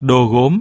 đồ gốm.